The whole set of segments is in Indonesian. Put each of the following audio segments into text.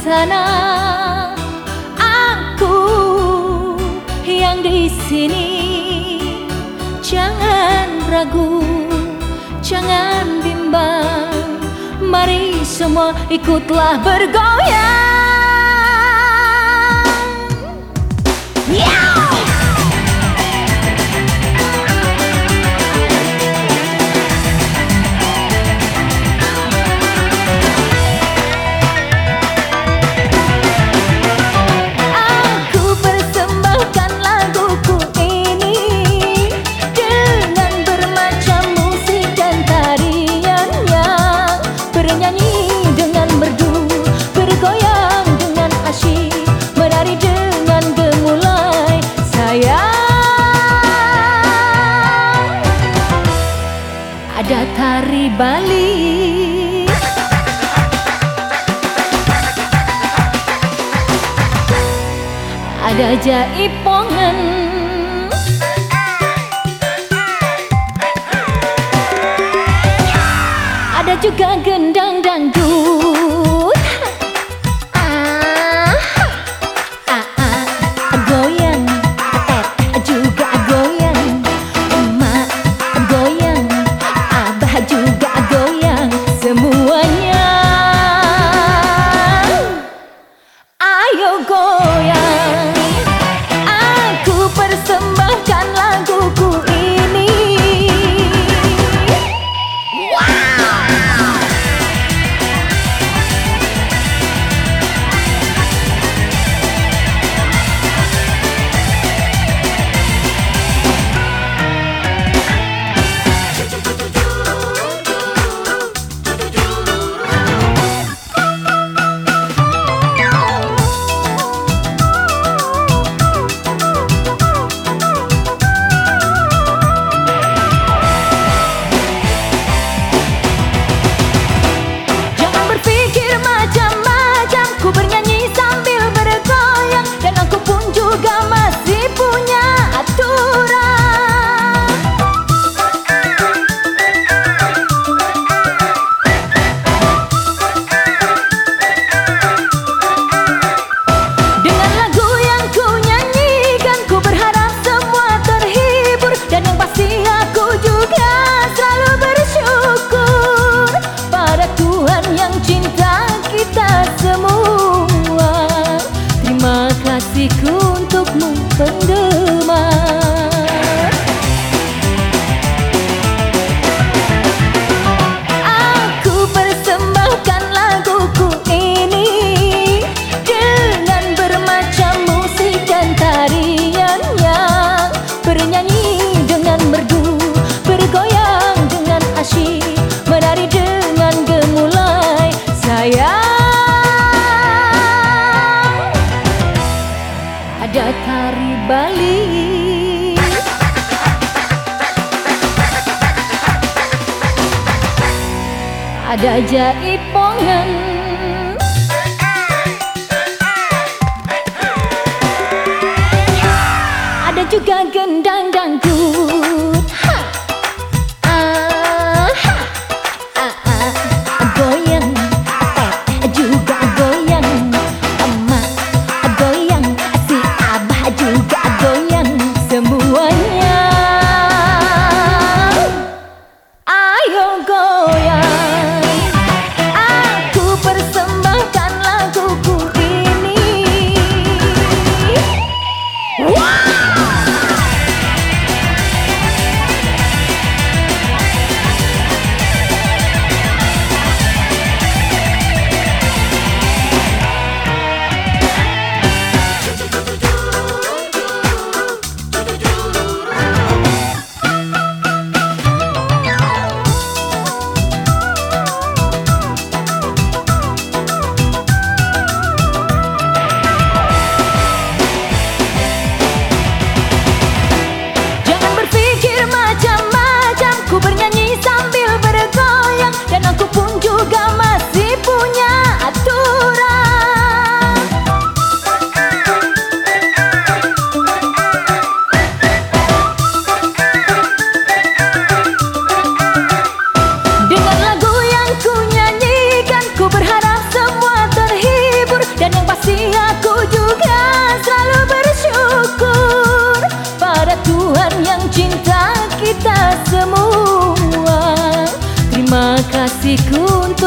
sana aku yang di sini. Jangan ragu jangan mari semua ikutlah bergoyang Ada jaipongan Ada juga gendang ada jaipongan Ada juga gendang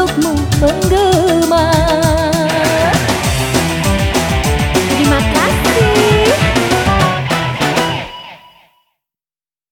giấc mơ vẫn đưa mà